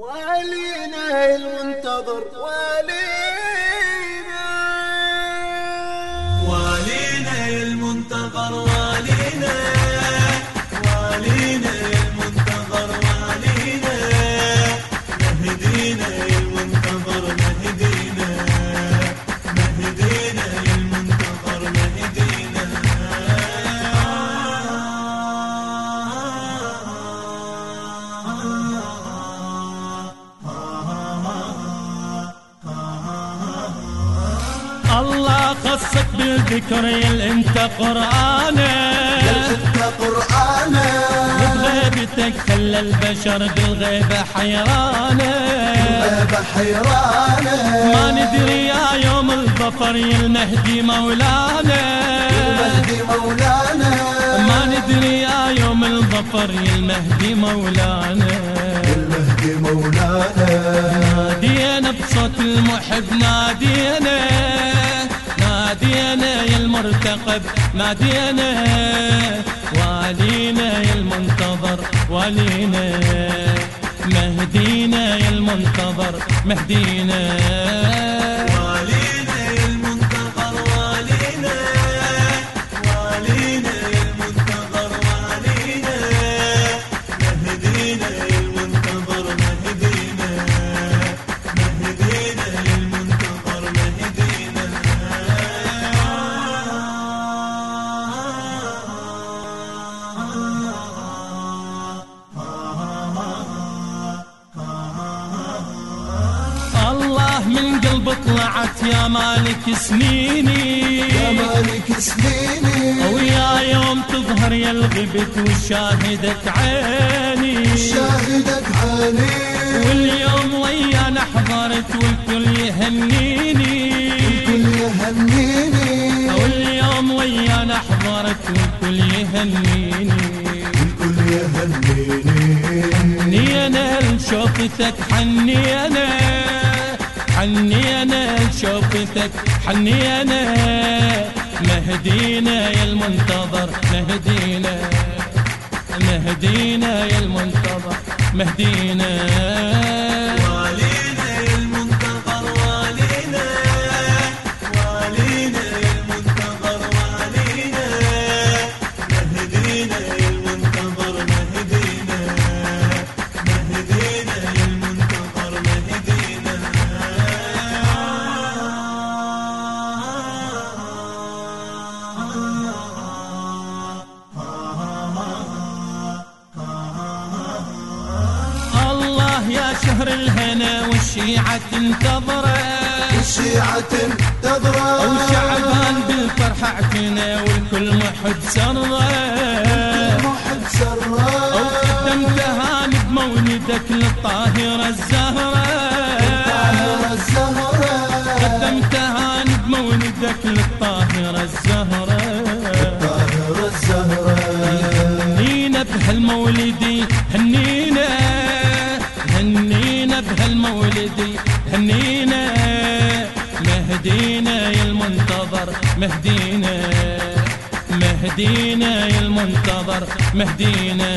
والينا المنتظر. خصك بالذكر يل انت قرآنه. انت قرآنه. بغيبتك خلى البشر بالغيبة حيرانه. غيبة حيرانه. ما ندري يا يوم الظفر يا المهدي مولانا. المهدي مولانا. ما ندري يا يوم الظفر يا المهدي مولانا. نادينا والينا يا المنتظر والينا مهدينا المنتظر مهدينا. طلعت يا مالك سنيني. يا مالك سنيني. ويا يوم تظهر يا الغبت وشاهدت عيني. شاهدك عيني. واليوم ويانا حضرت والكل يهنيني. الكل يهنيني. واليوم ويانا حضرت والكل يهنيني. الكل يهنيني. حنينا لشوفتك حنينا. حنينا لشوفتك حنينا مهدينا يا المنتظر مهدينا مهدينا يا المنتظر مهدينا. شهر الهنا والشيعة تنتظره الشيعة تنتظره وشعبان بالفرحة اعتنى والكل محب سره محب سره وقدم تهاني بمولدك للطاهرة الزهرة بهالمولدي هنينا مهدينا يا المنتظر مهدينا مهدينا يا المنتظر مهدينا.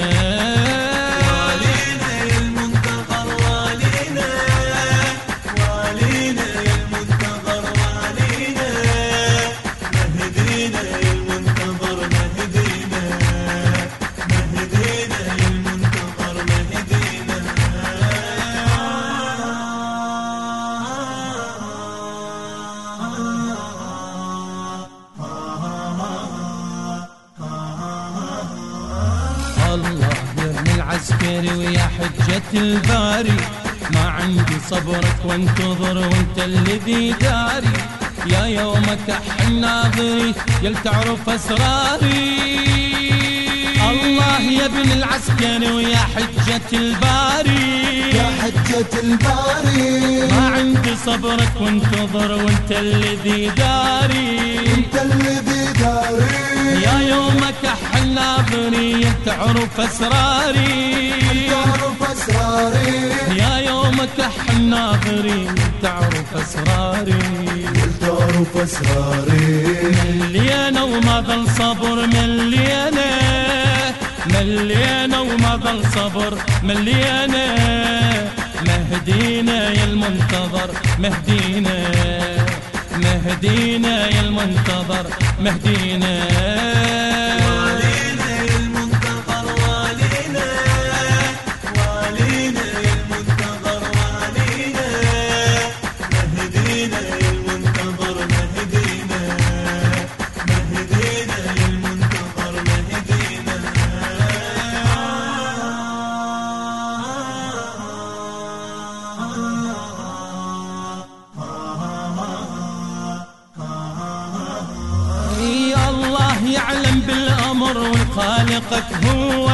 حجة الباري ما عندي صبرك وانتظر وانت الذي داري. يا يومك احن ناظري يل تعرف أسراري. الله يا ابن العسكري ويا حجة الباري. يا حجة الباري. ما عندي صبرك وانتظر وانت الذي داري. انت الذي داري. يا يومك احل ناظري تعرف أسراري. تعرف أسراري. يا يومك احل ناظري تعرف أسراري. تعرف أسراري. مليانة وما ظل صبر مليانة. مليانة وما ظل صبر مليانة. مهدينا يا المنتظر مهدينا. مهدينا يا المنتظر مهدينا. وخالقك هو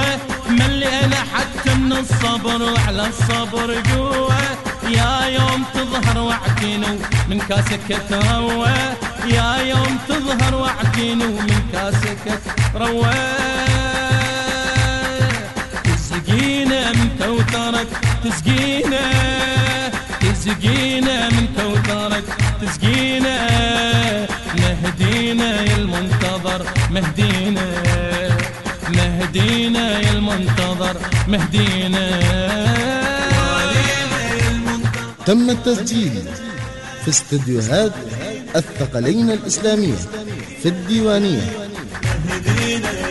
ملينا حتى من الصبر وعلى الصبر قوة. يا يوم تظهر واعتنوا من كاسك تروى. يا يوم تظهر واعتنوا من كاسك تروى. تسقينا من كوثرك تسقينا تسقينا من كوثرك تسقينا مهدينا المنتظر مهدينا. مهدينا يا المنتظر مهدينا. تم التسجيل في استديوهات الثقلين الإسلامية في الديوانية. مهدينا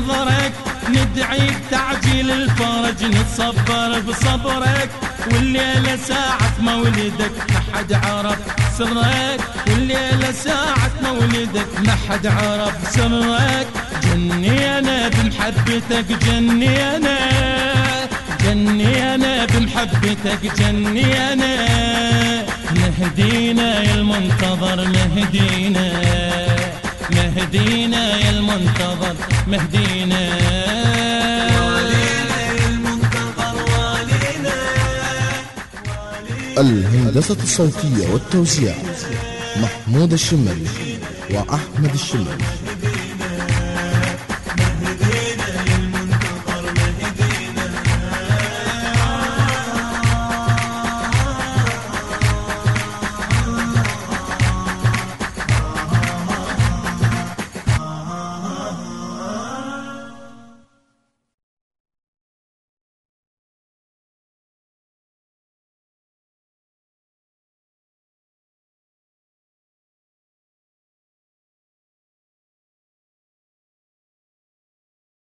ننتظرك ندعيك تعجيل الفرج نتصبر بصبرك. والليلة ساعة مولدك ما حد عرف سرك. والليلة ساعة مولدك ما حد عرف سرك. جني أنا بمحبتك جني أنا. جني أنا بمحبتك جني أنا. مهدينا المنتظر مهدينا. مهدينا يا المنتظر مهدينا. الهندسة الصوتية والتوزيع محمود الشمري وأحمد الشمري